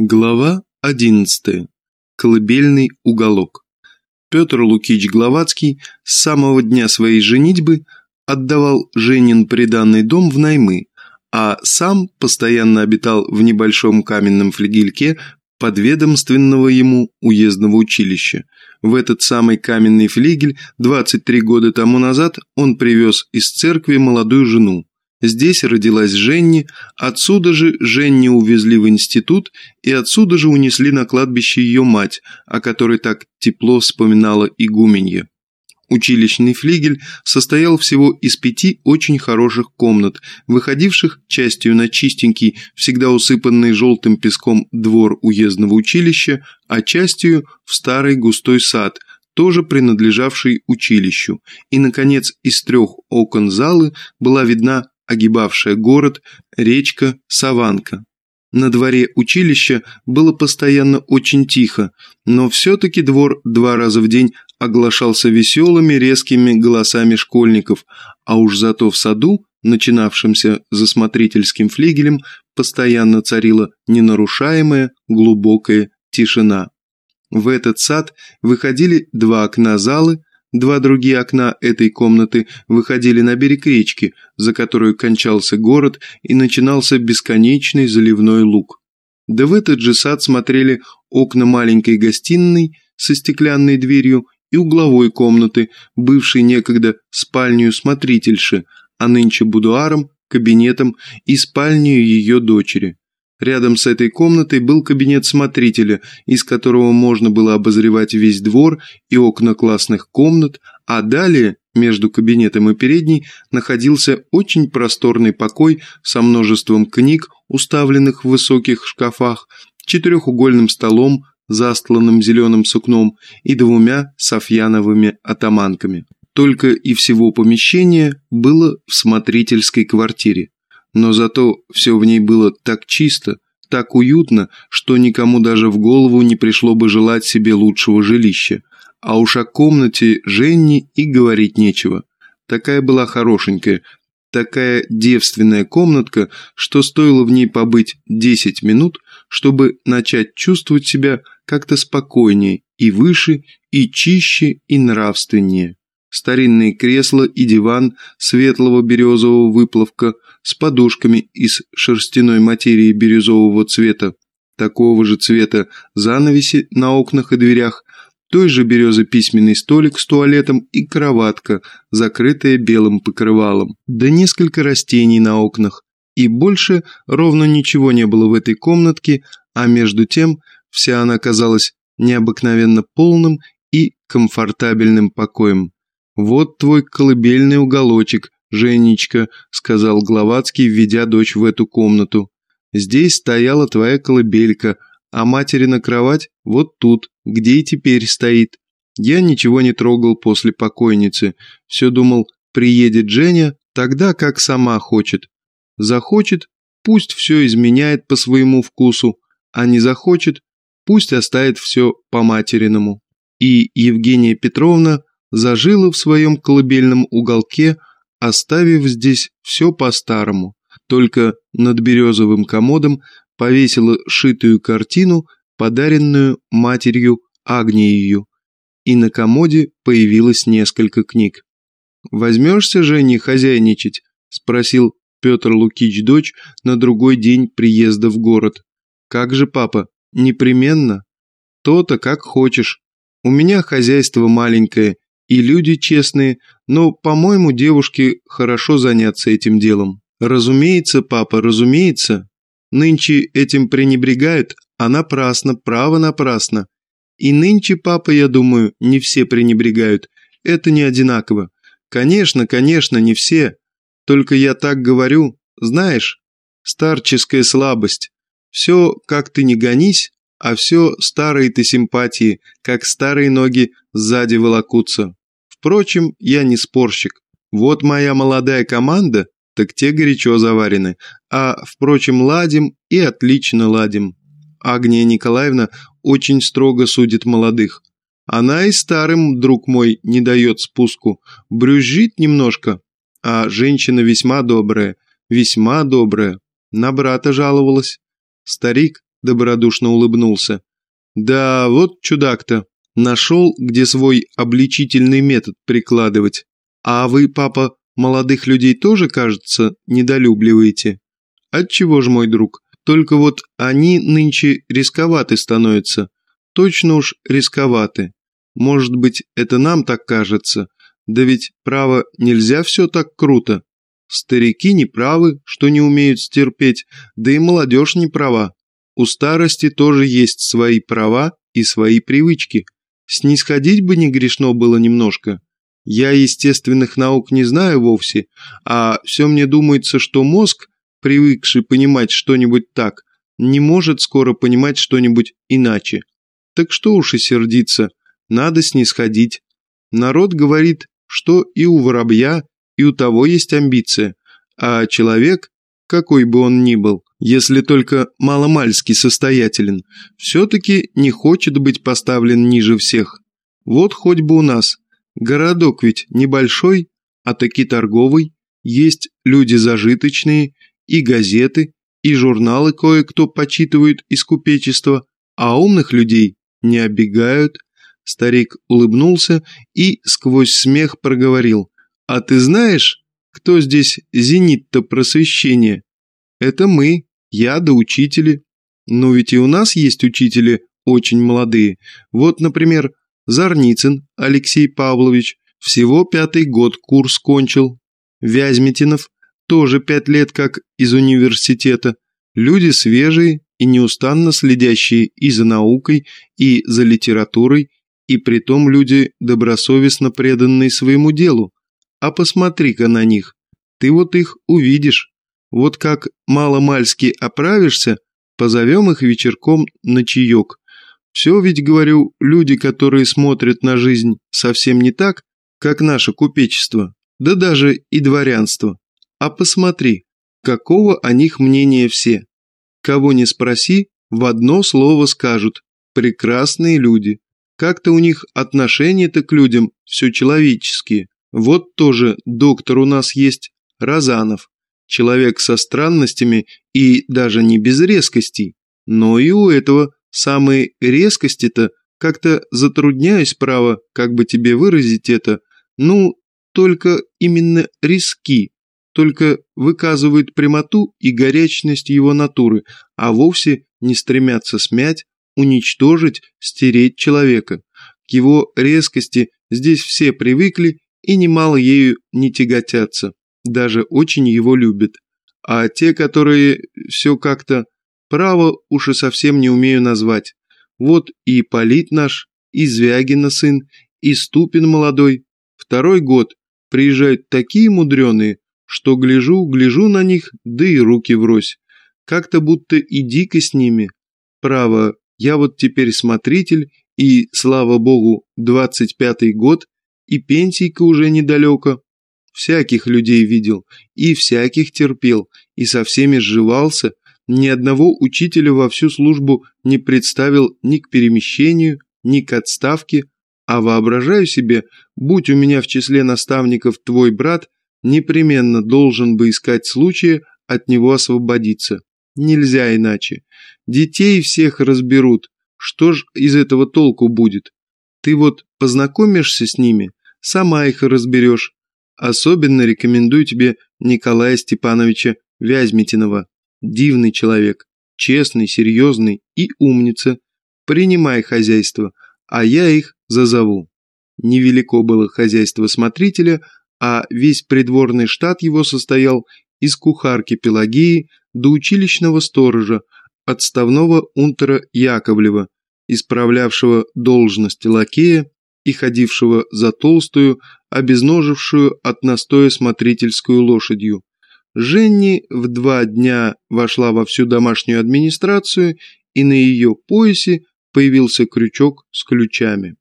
Глава 11. Колыбельный уголок. Петр Лукич Гловацкий с самого дня своей женитьбы отдавал Женин приданный дом в наймы, а сам постоянно обитал в небольшом каменном флигельке подведомственного ему уездного училища. В этот самый каменный флигель 23 года тому назад он привез из церкви молодую жену, Здесь родилась Женни, отсюда же Женни увезли в институт и отсюда же унесли на кладбище ее мать, о которой так тепло вспоминала игуменья. Училищный флигель состоял всего из пяти очень хороших комнат, выходивших частью на чистенький, всегда усыпанный желтым песком двор уездного училища, а частью в старый густой сад, тоже принадлежавший училищу, и, наконец, из трех окон залы была видна огибавшая город, речка Саванка. На дворе училища было постоянно очень тихо, но все-таки двор два раза в день оглашался веселыми резкими голосами школьников, а уж зато в саду, начинавшемся за смотрительским флигелем, постоянно царила ненарушаемая глубокая тишина. В этот сад выходили два окна залы, Два другие окна этой комнаты выходили на берег речки, за которой кончался город и начинался бесконечный заливной луг. Да в этот же сад смотрели окна маленькой гостиной со стеклянной дверью и угловой комнаты, бывшей некогда спальню смотрительши, а нынче будуаром, кабинетом и спальней ее дочери. Рядом с этой комнатой был кабинет смотрителя, из которого можно было обозревать весь двор и окна классных комнат, а далее, между кабинетом и передней, находился очень просторный покой со множеством книг, уставленных в высоких шкафах, четырехугольным столом, застланным зеленым сукном, и двумя софьяновыми атаманками. Только и всего помещения было в смотрительской квартире но зато все в ней было так чисто, так уютно, что никому даже в голову не пришло бы желать себе лучшего жилища. А уж о комнате Женни и говорить нечего. Такая была хорошенькая, такая девственная комнатка, что стоило в ней побыть 10 минут, чтобы начать чувствовать себя как-то спокойнее и выше, и чище, и нравственнее. Старинные кресла и диван светлого березового выплавка с подушками из шерстяной материи бирюзового цвета, такого же цвета занавеси на окнах и дверях, той же березы письменный столик с туалетом и кроватка, закрытая белым покрывалом, да несколько растений на окнах. И больше ровно ничего не было в этой комнатке, а между тем вся она казалась необыкновенно полным и комфортабельным покоем. «Вот твой колыбельный уголочек, Женечка», — сказал Гловацкий, введя дочь в эту комнату. «Здесь стояла твоя колыбелька, а материна кровать вот тут, где и теперь стоит. Я ничего не трогал после покойницы. Все думал, приедет Женя, тогда как сама хочет. Захочет, пусть все изменяет по своему вкусу, а не захочет, пусть оставит все по материному». И Евгения Петровна зажила в своем колыбельном уголке, оставив здесь все по-старому, только над березовым комодом повесила шитую картину, подаренную матерью Агниею, и на комоде появилось несколько книг. «Возьмешься, Женя, хозяйничать?» – спросил Петр Лукич дочь на другой день приезда в город. «Как же, папа, непременно?» «То-то, как хочешь. У меня хозяйство маленькое, и люди честные, но, по-моему, девушке хорошо заняться этим делом. Разумеется, папа, разумеется. Нынче этим пренебрегают, а напрасно, право напрасно. И нынче, папа, я думаю, не все пренебрегают. Это не одинаково. Конечно, конечно, не все. Только я так говорю, знаешь, старческая слабость. Все, как ты не гонись, а все старые ты симпатии, как старые ноги сзади волокутся. Впрочем, я не спорщик. Вот моя молодая команда, так те горячо заварены. А, впрочем, ладим и отлично ладим. Агния Николаевна очень строго судит молодых. Она и старым, друг мой, не дает спуску. Брюзжит немножко. А женщина весьма добрая, весьма добрая. На брата жаловалась. Старик, добродушно улыбнулся. Да, вот чудак-то. Нашел, где свой обличительный метод прикладывать. А вы, папа, молодых людей тоже, кажется, недолюбливаете? Отчего ж, мой друг? Только вот они нынче рисковаты становятся. Точно уж рисковаты. Может быть, это нам так кажется. Да ведь, право, нельзя все так круто. Старики не правы, что не умеют стерпеть, да и молодежь не права. У старости тоже есть свои права и свои привычки. Снисходить бы не грешно было немножко. Я естественных наук не знаю вовсе, а все мне думается, что мозг, привыкший понимать что-нибудь так, не может скоро понимать что-нибудь иначе. Так что уж и сердиться, надо снисходить. Народ говорит, что и у воробья, и у того есть амбиция, а человек, какой бы он ни был, если только маломальски состоятелен, все-таки не хочет быть поставлен ниже всех. Вот хоть бы у нас. Городок ведь небольшой, а таки торговый, есть люди зажиточные, и газеты, и журналы кое-кто почитывают из купечества, а умных людей не обегают. Старик улыбнулся и сквозь смех проговорил. «А ты знаешь, кто здесь зенит-то просвещения? Это мы, я да учители. Но ведь и у нас есть учители очень молодые. Вот, например, Зарницын Алексей Павлович, всего пятый год курс кончил. Вязьмитинов, тоже пять лет как из университета. Люди свежие и неустанно следящие и за наукой, и за литературой, и притом люди добросовестно преданные своему делу. А посмотри-ка на них, ты вот их увидишь. Вот как мало-мальски оправишься, позовем их вечерком на чаек. Все ведь, говорю, люди, которые смотрят на жизнь совсем не так, как наше купечество, да даже и дворянство. А посмотри, какого о них мнения все. Кого не спроси, в одно слово скажут «прекрасные люди». Как-то у них отношения-то к людям все человеческие. Вот тоже доктор у нас есть, Разанов. Человек со странностями и даже не без резкостей. Но и у этого самые резкости-то как-то затрудняюсь, право, как бы тебе выразить это, ну, только именно риски, только выказывают прямоту и горячность его натуры, а вовсе не стремятся смять, уничтожить, стереть человека. К его резкости здесь все привыкли и немало ею не тяготятся даже очень его любят. А те, которые все как-то право уж и совсем не умею назвать. Вот и Полит наш, и Звягина сын, и Ступин молодой. Второй год приезжают такие мудреные, что гляжу, гляжу на них, да и руки врозь. Как-то будто и дико с ними. Право, я вот теперь смотритель, и, слава богу, двадцать пятый год, и пенсийка уже недалеко всяких людей видел, и всяких терпел, и со всеми сживался, ни одного учителя во всю службу не представил ни к перемещению, ни к отставке, а воображаю себе, будь у меня в числе наставников твой брат, непременно должен бы искать случая от него освободиться. Нельзя иначе. Детей всех разберут. Что ж из этого толку будет? Ты вот познакомишься с ними, сама их разберешь, Особенно рекомендую тебе Николая Степановича Вязьмитинова. Дивный человек, честный, серьезный и умница. Принимай хозяйство, а я их зазову. Невелико было хозяйство смотрителя, а весь придворный штат его состоял из кухарки Пелагеи до училищного сторожа, отставного унтера Яковлева, исправлявшего должность лакея и ходившего за толстую, обезножившую от настоя смотрительскую лошадью. Женни в два дня вошла во всю домашнюю администрацию, и на ее поясе появился крючок с ключами.